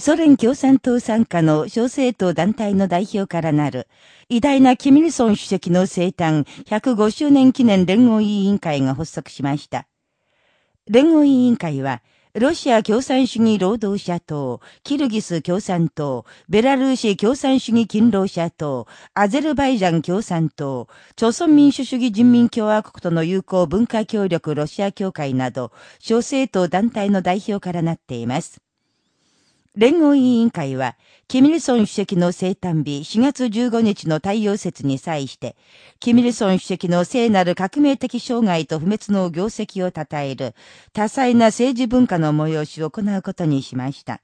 ソ連共産党参加の小政党団体の代表からなる、偉大なキミルソン主席の生誕105周年記念連合委員会が発足しました。連合委員会は、ロシア共産主義労働者党、キルギス共産党、ベラルーシ共産主義勤労者党、アゼルバイジャン共産党、朝鮮民主主義人民共和国との友好文化協力ロシア協会など、小政党団体の代表からなっています。連合委員会は、キミルソン主席の生誕日4月15日の太陽節に際して、キミルソン主席の聖なる革命的障害と不滅の業績を称える多彩な政治文化の催しを行うことにしました。